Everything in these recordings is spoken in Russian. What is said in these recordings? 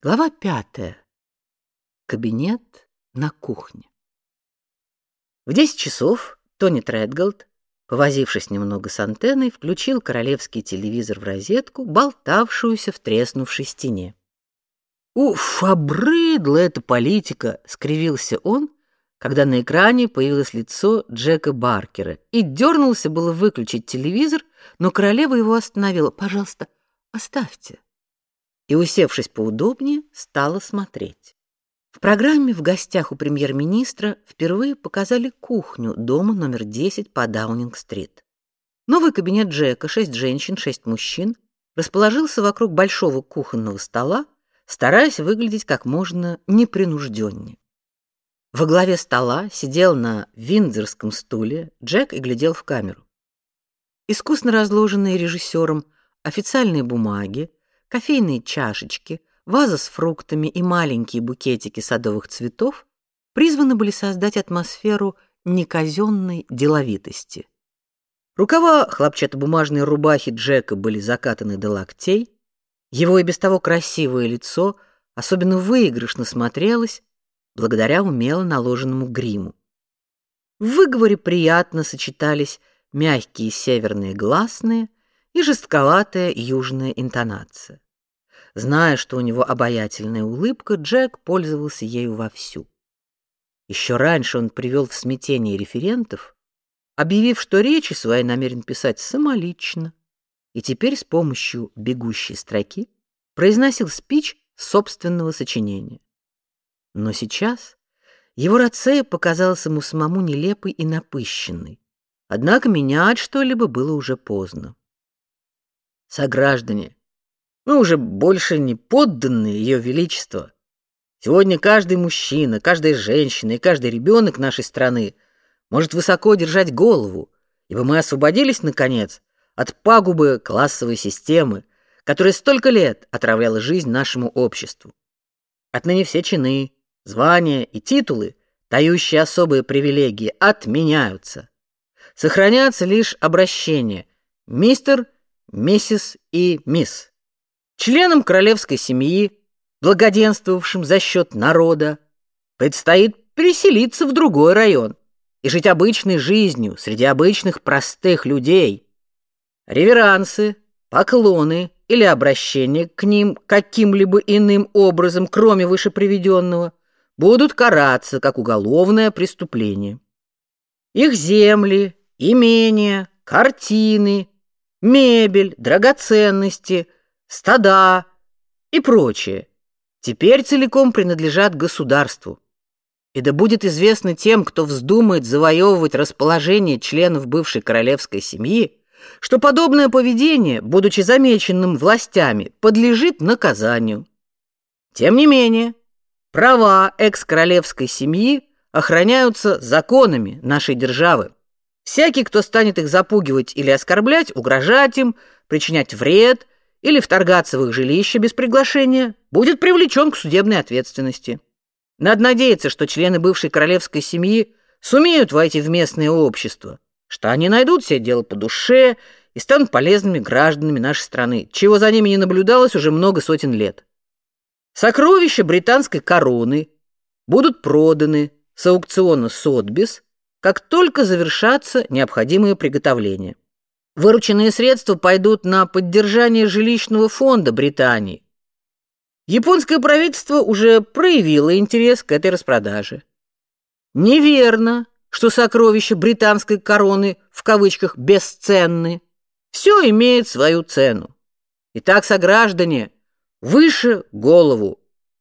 Глава пятая. Кабинет на кухне. В десять часов Тони Тредголд, повозившись немного с антенной, включил королевский телевизор в розетку, болтавшуюся в треснувшей стене. «Уф, обрыдла эта политика!» — скривился он, когда на экране появилось лицо Джека Баркера, и дернулся было выключить телевизор, но королева его остановила. «Пожалуйста, оставьте» и, усевшись поудобнее, стала смотреть. В программе в гостях у премьер-министра впервые показали кухню дома номер 10 по Даунинг-стрит. Новый кабинет Джека, шесть женщин, шесть мужчин, расположился вокруг большого кухонного стола, стараясь выглядеть как можно непринужденнее. Во главе стола сидел на виндзорском стуле Джек и глядел в камеру. Искусно разложенные режиссером официальные бумаги, кофейные чашечки, ваза с фруктами и маленькие букетики садовых цветов призваны были создать атмосферу неказенной деловитости. Рукава хлопчатобумажной рубахи Джека были закатаны до локтей, его и без того красивое лицо особенно выигрышно смотрелось благодаря умело наложенному гриму. В выговоре приятно сочетались мягкие северные гласные и жестковатая южная интонация. Зная, что у него обаятельная улыбка, Джек пользовался ею вовсю. Еще раньше он привел в смятение референтов, объявив, что речи свои намерен писать самолично, и теперь с помощью бегущей строки произносил спич собственного сочинения. Но сейчас его рацея показалась ему самому нелепой и напыщенной. Однако менять что-либо было уже поздно сограждане, мы уже больше не подданные ее величества. Сегодня каждый мужчина, каждая женщина и каждый ребенок нашей страны может высоко держать голову, ибо мы освободились наконец от пагубы классовой системы, которая столько лет отравляла жизнь нашему обществу. Отныне все чины, звания и титулы, дающие особые привилегии, отменяются. Сохраняется лишь обращение «Мистер миссис и мисс. Членам королевской семьи, благоденствовавшим за счет народа, предстоит переселиться в другой район и жить обычной жизнью среди обычных простых людей. Реверансы, поклоны или обращение к ним каким-либо иным образом, кроме вышеприведенного, будут караться как уголовное преступление. Их земли, имения, картины, мебель, драгоценности, стада и прочее теперь целиком принадлежат государству. И да будет известно тем, кто вздумает завоевывать расположение членов бывшей королевской семьи, что подобное поведение, будучи замеченным властями, подлежит наказанию. Тем не менее, права экс-королевской семьи охраняются законами нашей державы. Всякий, кто станет их запугивать или оскорблять, угрожать им, причинять вред или вторгаться в их жилище без приглашения, будет привлечен к судебной ответственности. Надо надеяться, что члены бывшей королевской семьи сумеют войти в местное общество, что они найдут себе дело по душе и станут полезными гражданами нашей страны, чего за ними не наблюдалось уже много сотен лет. Сокровища британской короны будут проданы с аукциона Сотбис как только завершатся необходимые приготовления. Вырученные средства пойдут на поддержание жилищного фонда Британии. Японское правительство уже проявило интерес к этой распродаже. Неверно, что сокровища британской короны в кавычках бесценны. Все имеет свою цену. Итак, сограждане, выше голову.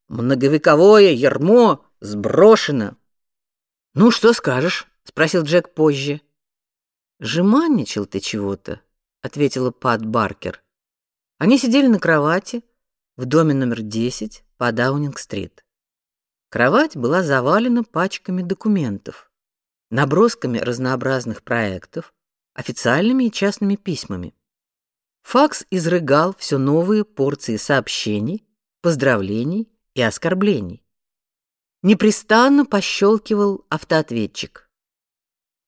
Многовековое ярмо сброшено. Ну что скажешь? Спросил Джек позже. Жеманничал ты чего-то, ответила Пат Баркер. Они сидели на кровати в доме номер 10 по Даунинг-стрит. Кровать была завалена пачками документов, набросками разнообразных проектов, официальными и частными письмами. Факс изрыгал все новые порции сообщений, поздравлений и оскорблений. Непрестанно пощелкивал автоответчик.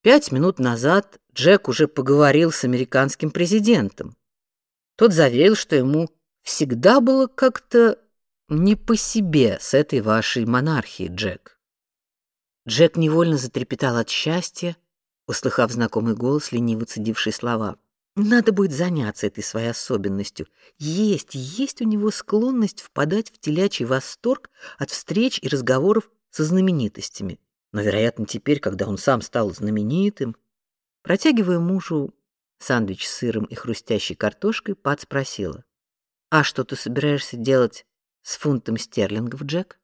Пять минут назад Джек уже поговорил с американским президентом. Тот заверил, что ему всегда было как-то не по себе с этой вашей монархией, Джек. Джек невольно затрепетал от счастья, услыхав знакомый голос, лениво цедивший слова. Надо будет заняться этой своей особенностью. Есть, есть у него склонность впадать в телячий восторг от встреч и разговоров со знаменитостями. Но, вероятно, теперь, когда он сам стал знаменитым, протягивая мужу сандвич с сыром и хрустящей картошкой, Пат спросила: "А что ты собираешься делать с фунтом стерлингов, Джек?"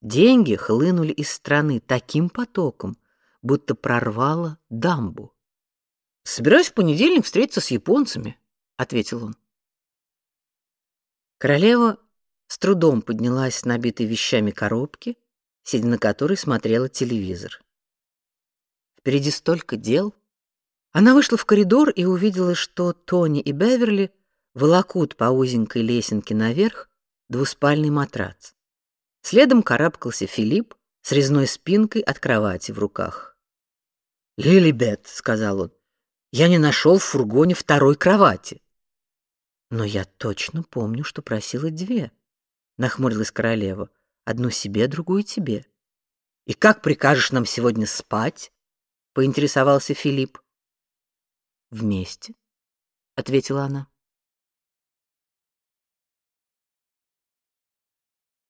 Деньги хлынули из страны таким потоком, будто прорвало дамбу. Собираюсь в понедельник встретиться с японцами, ответил он. Королева с трудом поднялась с набитой вещами коробки, сидя на которой смотрела телевизор. Впереди столько дел. Она вышла в коридор и увидела, что Тони и Беверли волокут по узенькой лесенке наверх двуспальный матрац. Следом карабкался Филипп с резной спинкой от кровати в руках. "Лилибет", сказал он. "Я не нашел в фургоне второй кровати". "Но я точно помню, что просила две", нахмурилась королева. "Одну себе, другую тебе". "И как прикажешь нам сегодня спать?" поинтересовался Филипп. "Вместе", ответила она.